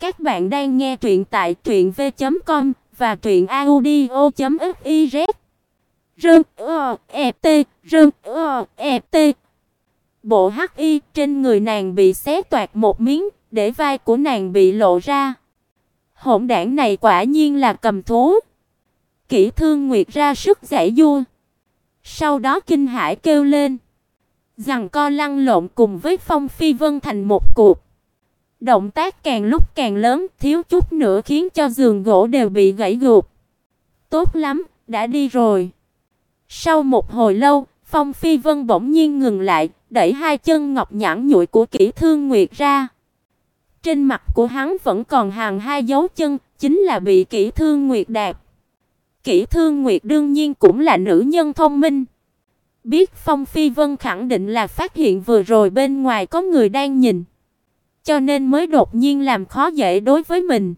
Các bạn đang nghe truyện tại truyệnv.com và truyệnaudio.fiz. Rơn ơ eft, rơn ơ eft. Bộ hắc y trên người nàng bị xé toạc một miếng, để vai của nàng bị lộ ra. Hỗn đản này quả nhiên là cầm thú. Kỷ Thương Nguyệt ra sức giải vua. Sau đó kinh hãi kêu lên, rằng co lăn lộn cùng với Phong Phi Vân thành một cuộc. Động tác càng lúc càng lớn, thiếu chút nữa khiến cho giường gỗ đều bị gãy gục. Tốt lắm, đã đi rồi. Sau một hồi lâu, Phong Phi Vân bỗng nhiên ngừng lại, đẩy hai chân ngọc nhãn nhụi của Kỷ Thương Nguyệt ra. Trên mặt của hắn vẫn còn hàng hai dấu chân, chính là bị Kỷ Thương Nguyệt đạp. Kỷ Thương Nguyệt đương nhiên cũng là nữ nhân thông minh. Biết Phong Phi Vân khẳng định là phát hiện vừa rồi bên ngoài có người đang nhìn, cho nên mới đột nhiên làm khó dễ đối với mình.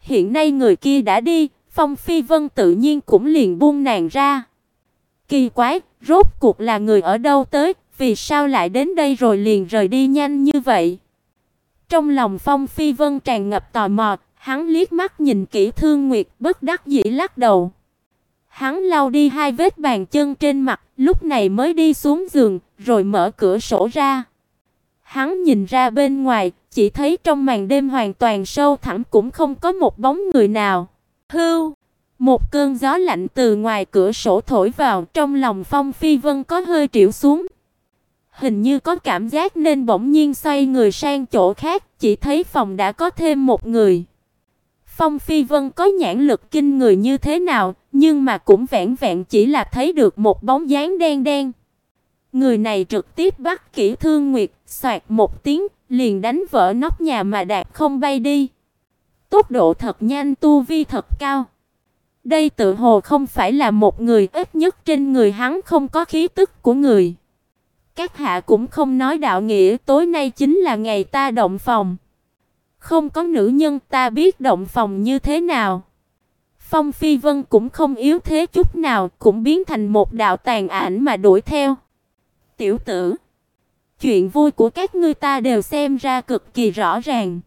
Hiện nay người kia đã đi, Phong Phi Vân tự nhiên cũng liền buông nàng ra. Kỳ quái, rốt cuộc là người ở đâu tới, vì sao lại đến đây rồi liền rời đi nhanh như vậy? Trong lòng Phong Phi Vân tràn ngập tò mò, hắn liếc mắt nhìn kỹ Thương Nguyệt, bất đắc dĩ lắc đầu. Hắn lau đi hai vết bàn chân trên mặt, lúc này mới đi xuống giường, rồi mở cửa sổ ra. Hắn nhìn ra bên ngoài, chỉ thấy trong màn đêm hoàn toàn sâu thẳm cũng không có một bóng người nào. Hưu, một cơn gió lạnh từ ngoài cửa sổ thổi vào, trong lòng Phong Phi Vân có hơi triệu xuống. Hình như có cảm giác nên bỗng nhiên xoay người sang chỗ khác, chỉ thấy phòng đã có thêm một người. Phong Phi Vân có nhãn lực kinh người như thế nào, nhưng mà cũng vẹn vẹn chỉ là thấy được một bóng dáng đen đen. Người này trực tiếp bắt Kỷ Thương Nguyệt, xoạt một tiếng, liền đánh vỡ nóc nhà mà đạp không bay đi. Tốc độ thật nhanh, tu vi thật cao. Đây tự hồ không phải là một người, ít nhất trên người hắn không có khí tức của người. Các hạ cũng không nói đạo nghĩa, tối nay chính là ngày ta động phòng. Không có nữ nhân ta biết động phòng như thế nào. Phong Phi Vân cũng không yếu thế chút nào, cũng biến thành một đạo tàn ảnh mà đuổi theo. Tiểu tử, chuyện vui của các ngươi ta đều xem ra cực kỳ rõ ràng.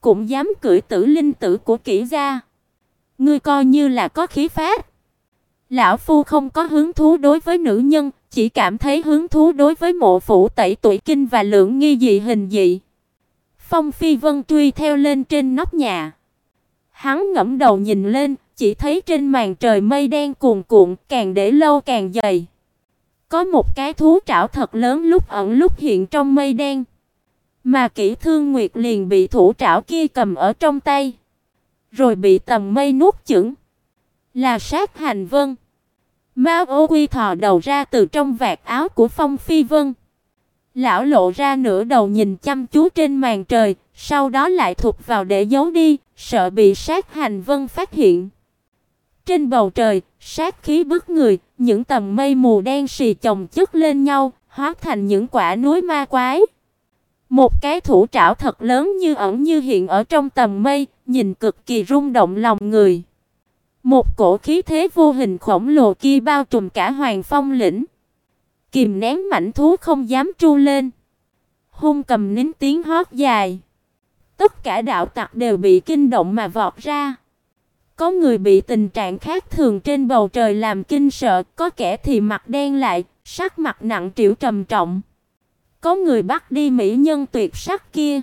Cũng dám cưỡi tử linh tử của kỹ gia. Ngươi coi như là có khí phách. Lão phu không có hứng thú đối với nữ nhân, chỉ cảm thấy hứng thú đối với mộ phủ tẩy tuổi kinh và lượng nghi dị hình dị. Phong Phi Vân truy theo lên trên nóc nhà. Hắn ngẫm đầu nhìn lên, chỉ thấy trên màn trời mây đen cuồn cuộn, càng để lâu càng dày. Có một cái thú trảo thật lớn lúc ẩn lúc hiện trong mây đen. Mà Kỷ Thương Nguyệt liền bị thủ trảo kia cầm ở trong tay, rồi bị tầm mây nuốt chửng. Là sát hành vân. Mao Ô Quy thò đầu ra từ trong vạt áo của Phong Phi Vân. Lão lộ ra nửa đầu nhìn chăm chú trên màn trời, sau đó lại thụt vào để giấu đi, sợ bị sát hành vân phát hiện. Trên bầu trời, sát khí bức người, những tầng mây mù đen xì chồng chất lên nhau, hóa thành những quả núi ma quái. Một cái thủ trảo thật lớn như ẩn như hiện ở trong tầng mây, nhìn cực kỳ rung động lòng người. Một cổ khí thế vô hình khổng lồ kia bao trùm cả Hoàng Phong lĩnh. Kìm nén mảnh thú không dám tru lên. Hung cầm nín tiếng hót dài. Tất cả đạo tặc đều bị kinh động mà vọt ra. Có người bị tình trạng khác thường trên bầu trời làm kinh sợ, có kẻ thì mặt đen lại, sắc mặt nặng trĩu trầm trọng. Có người bắt đi mỹ nhân tuyệt sắc kia.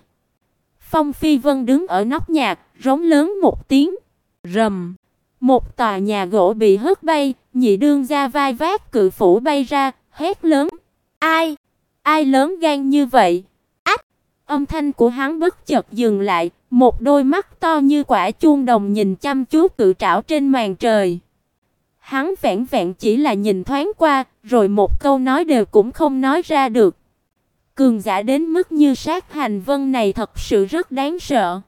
Phong Phi Vân đứng ở nóc nhà, rống lớn một tiếng, rầm. Một tòa nhà gỗ bị hất bay, nhị đương gia vai vác cự phủ bay ra, hét lớn: "Ai? Ai lớn gan như vậy?" Ách! Âm thanh của hắn bất chợt dừng lại, một đôi mắt to như quả chuông đồng nhìn chăm chú cự trảo trên màn trời. Hắn vẹn vẹn chỉ là nhìn thoáng qua, rồi một câu nói đều cũng không nói ra được. Cường giả đến mức như sát hành vân này thật sự rất đáng sợ.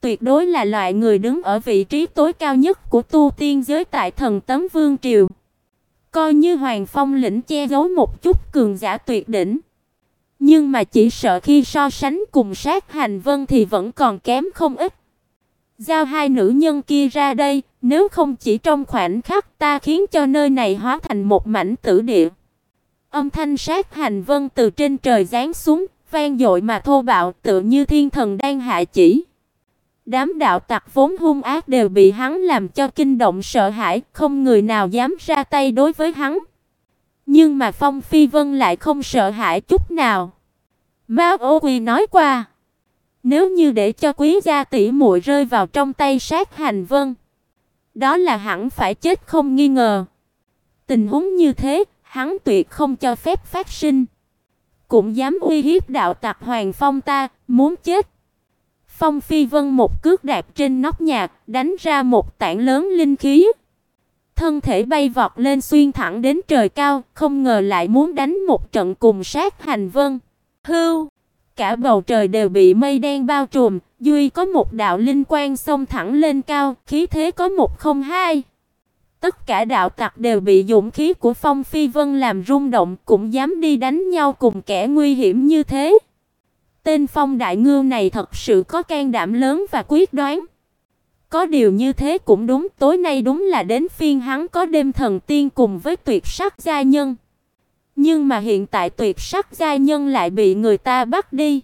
Tuyệt đối là loại người đứng ở vị trí tối cao nhất của tu tiên giới tại Thần Tấm Vương triều. Coi như Hoàng Phong lĩnh che giấu một chút cường giả tuyệt đỉnh. Nhưng mà chỉ sợ khi so sánh cùng sát hành vân thì vẫn còn kém không ít. Giao hai nữ nhân kia ra đây, nếu không chỉ trong khoảnh khắc ta khiến cho nơi này hóa thành một mảnh tử địa. Âm thanh sát hành vân từ trên trời giáng xuống, vang dội mà thô bạo, tựa như thiên thần đang hạ chỉ. Đám đạo tặc vốn hung ác đều bị hắn làm cho kinh động sợ hãi, không người nào dám ra tay đối với hắn. Nhưng mà Phong Phi Vân lại không sợ hãi chút nào. Mao Ô Quy nói qua, nếu như để cho quý gia tỷ muội rơi vào trong tay sát hành vân, đó là hẳn phải chết không nghi ngờ. Tình huống như thế, hắn tuyệt không cho phép phát sinh. Cũng dám uy hiếp đạo tặc Hoàng Phong ta, muốn chết. Phong Phi Vân một cước đạp trên nóc nhà, đánh ra một tảng lớn linh khí. Thân thể bay vọt lên xuyên thẳng đến trời cao, không ngờ lại muốn đánh một trận cùng sát hành vân. Hưu, cả bầu trời đều bị mây đen bao trùm, duy có một đạo linh quang xông thẳng lên cao, khí thế có một không hai. Tất cả đạo tặc đều bị dũng khí của Phong Phi Vân làm rung động, cũng dám đi đánh nhau cùng kẻ nguy hiểm như thế. Tên Phong Đại Ngưu này thật sự có can đảm lớn và quyết đoán. Có điều như thế cũng đúng, tối nay đúng là đến phiên hắn có đêm thần tiên cùng với tuyệt sắc gia nhân. Nhưng mà hiện tại tuyệt sắc gia nhân lại bị người ta bắt đi.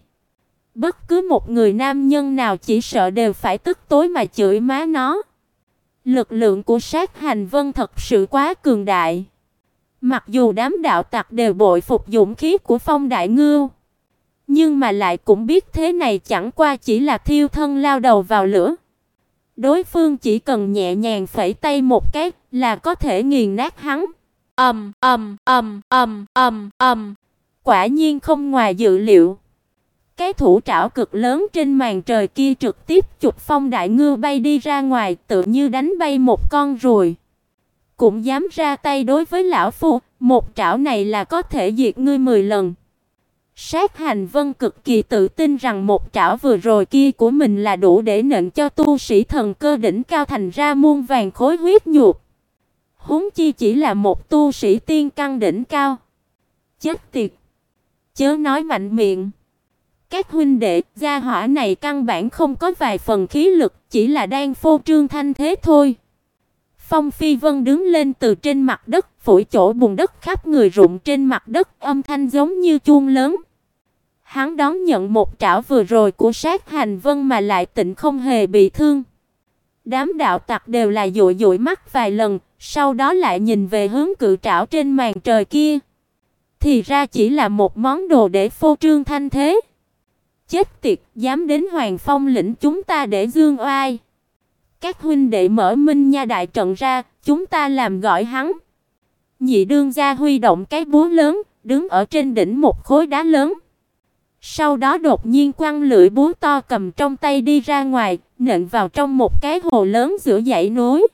Bất cứ một người nam nhân nào chỉ sợ đều phải tức tối mà chửi má nó. Lực lượng của sát hành vân thật sự quá cường đại. Mặc dù đám đạo tặc đều bội phục dũng khí của phong đại ngưu. Nhưng mà lại cũng biết thế này chẳng qua chỉ là thiêu thân lao đầu vào lửa. Đối phương chỉ cần nhẹ nhàng phẩy tay một cái là có thể nghiền nát hắn. Ầm ầm ầm ầm ầm ầm. Quả nhiên không ngoài dự liệu. Cái thủ trảo cực lớn trên màn trời kia trực tiếp chụp Phong Đại Ngư bay đi ra ngoài, tự như đánh bay một con ruồi. Cũng dám ra tay đối với lão phu, một trảo này là có thể diệt ngươi 10 lần. Sát Hành Vân cực kỳ tự tin rằng một trảo vừa rồi kia của mình là đủ để nện cho tu sĩ thần cơ đỉnh cao thành ra muôn vàng khối huyết nhục. Huống chi chỉ là một tu sĩ tiên căn đỉnh cao. Chết tiệt. Chớ nói mạnh miệng. Các huynh đệ, gia hỏa này căn bản không có vài phần khí lực, chỉ là đang phô trương thanh thế thôi. Phong Phi Vân đứng lên từ trên mặt đất, phủi chỗ bùn đất khắp người rụng trên mặt đất, âm thanh giống như chuông lớn. Hắn đón nhận một trảo vừa rồi của sát hành vân mà lại tịnh không hề bị thương. Đám đạo tặc đều là dụi dụi mắt vài lần, sau đó lại nhìn về hướng cự trảo trên màn trời kia. Thì ra chỉ là một món đồ để phô trương thanh thế. Chết tiệt, dám đến Hoàng Phong lĩnh chúng ta để dương oai. Các huynh đệ mở minh nha đại trận ra, chúng ta làm gọi hắn. Nhị đương gia huy động cái búa lớn, đứng ở trên đỉnh một khối đá lớn. Sau đó đột nhiên quăng lưỡi búa to cầm trong tay đi ra ngoài, nện vào trong một cái hồ lớn giữa dãy núi.